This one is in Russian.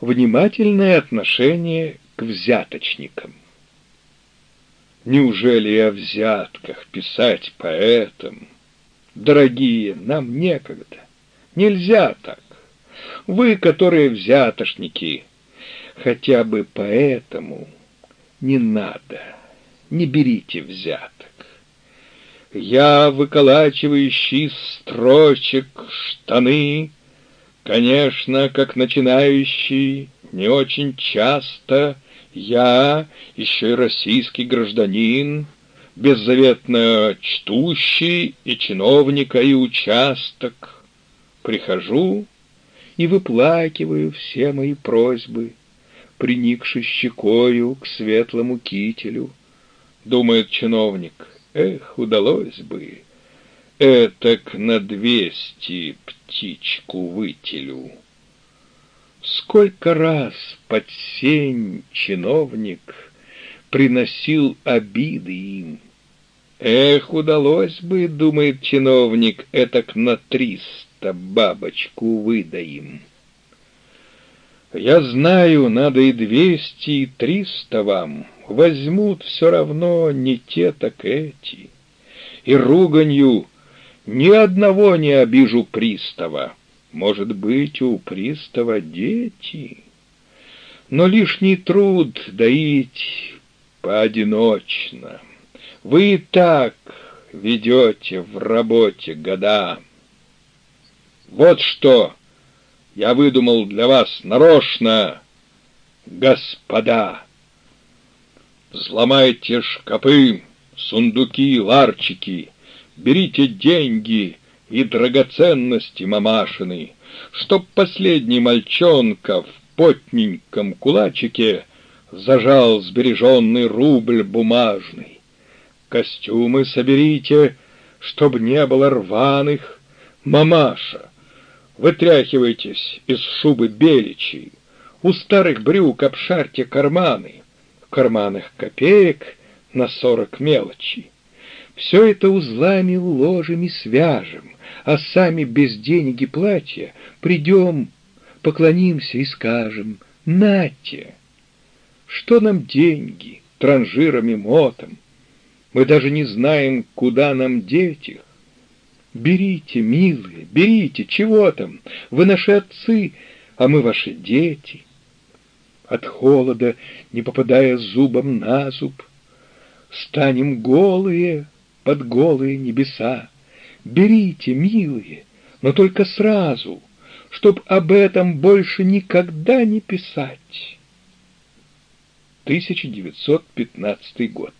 внимательное отношение к взяточникам. Неужели о взятках писать поэтам? Дорогие, нам некогда. Нельзя так. Вы, которые взятошники, хотя бы поэтому не надо, не берите взяток. Я, выколачивающий строчек штаны, конечно, как начинающий, не очень часто я, еще и российский гражданин, беззаветно чтущий и чиновника, и участок, прихожу и выплакиваю все мои просьбы, приникши щекою к светлому кителю. Думает чиновник, эх, удалось бы, этак на двести птичку вытелю. Сколько раз под сень чиновник приносил обиды им. Эх, удалось бы, думает чиновник, этак на триста бабочку выдаим. Я знаю, надо и двести, и триста вам. Возьмут все равно не те, так эти. И руганью ни одного не обижу пристава. Может быть, у пристава дети. Но лишний труд доить поодиночно. Вы и так ведете в работе года. Вот что я выдумал для вас нарочно, господа. Взломайте шкапы, сундуки, ларчики, берите деньги и драгоценности мамашины, чтоб последний мальчонка в потненьком кулачике зажал сбереженный рубль бумажный. Костюмы соберите, чтоб не было рваных, мамаша, Вытряхивайтесь из шубы беличьей, у старых брюк обшарьте карманы, в карманах копеек на сорок мелочи. Все это узлами уложим и свяжем, а сами без денег и платья придем, поклонимся и скажем «Нате!» Что нам деньги, транжирами мотом? Мы даже не знаем, куда нам деть их. Берите, милые, берите, чего там? Вы наши отцы, а мы ваши дети. От холода, не попадая зубом на зуб, Станем голые под голые небеса. Берите, милые, но только сразу, Чтоб об этом больше никогда не писать. 1915 год